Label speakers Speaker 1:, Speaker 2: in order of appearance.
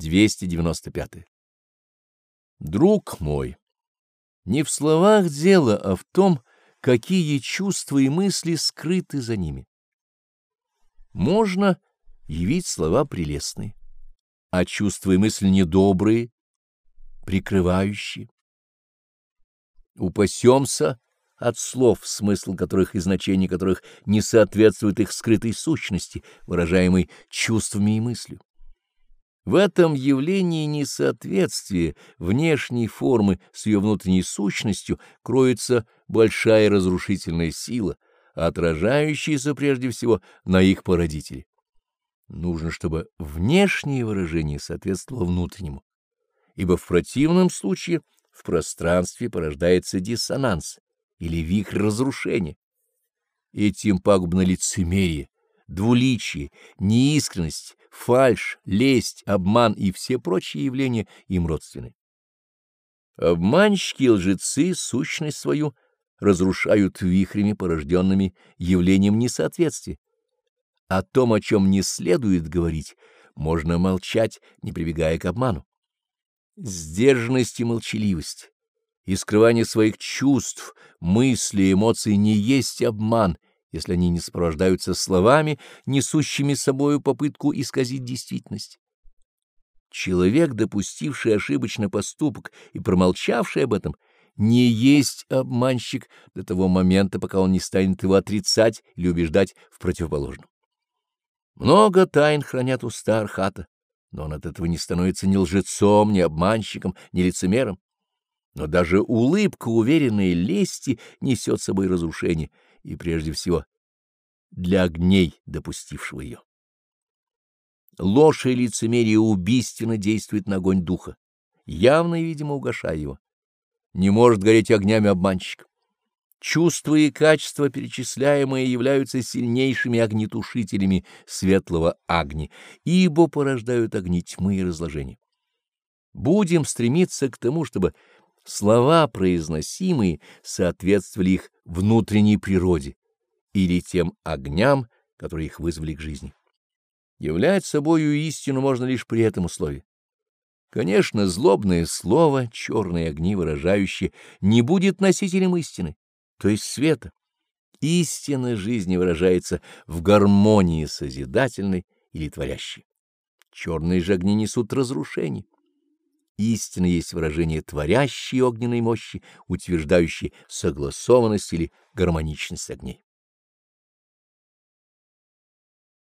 Speaker 1: 295. Друг мой, не в словах дело, а в том, какие чувства и мысли скрыты за ними. Можно явить слова прелестные, а чувства и мысли недобрые, прикрывающие. Упасемся от слов, смысл которых и значение которых не соответствует их скрытой сущности, выражаемой чувствами и мыслью. В этом явлении несоответствия внешней формы с ее внутренней сущностью кроется большая разрушительная сила, отражающаяся прежде всего на их породителе. Нужно, чтобы внешнее выражение соответствовало внутреннему, ибо в противном случае в пространстве порождается диссонанс или вихрь разрушения. Этим пагубно лицемерие, двуличие, неискренность, фальшь, лесть, обман и все прочие явления им родственны. Обманщики и лжецы сущность свою разрушают вихрями, порожденными явлением несоответствия. О том, о чем не следует говорить, можно молчать, не прибегая к обману. Сдержанность и молчаливость, и скрывание своих чувств, мыслей, эмоций не есть обман — если они не сопровождаются словами, несущими собою попытку исказить действительность. Человек, допустивший ошибочный поступок и промолчавший об этом, не есть обманщик до того момента, пока он не станет его отрицать или убеждать в противоположном. Много тайн хранят уста Архата, но он от этого не становится ни лжецом, ни обманщиком, ни лицемером. Но даже улыбка уверенной лести несет с собой разрушение — и прежде всего для огней, допустившего ее. Ложь и лицемерие убийственно действует на огонь духа, явно и видимо угошая его. Не может гореть огнями обманщик. Чувства и качества, перечисляемые, являются сильнейшими огнетушителями светлого огни, ибо порождают огни тьмы и разложения. Будем стремиться к тому, чтобы слова произносимые соответствовали их внутренней природе или тем огням, которые их вызвали к жизни. Являть собою истину можно лишь при этом условии. Конечно, злобное слово, черные огни выражающие, не будет носителем истины, то есть света. Истина жизни выражается в гармонии созидательной или творящей. Черные же огни несут разрушение. Истина есть выражение творящей огненной мощи, утверждающей согласованность или гармоничность огней.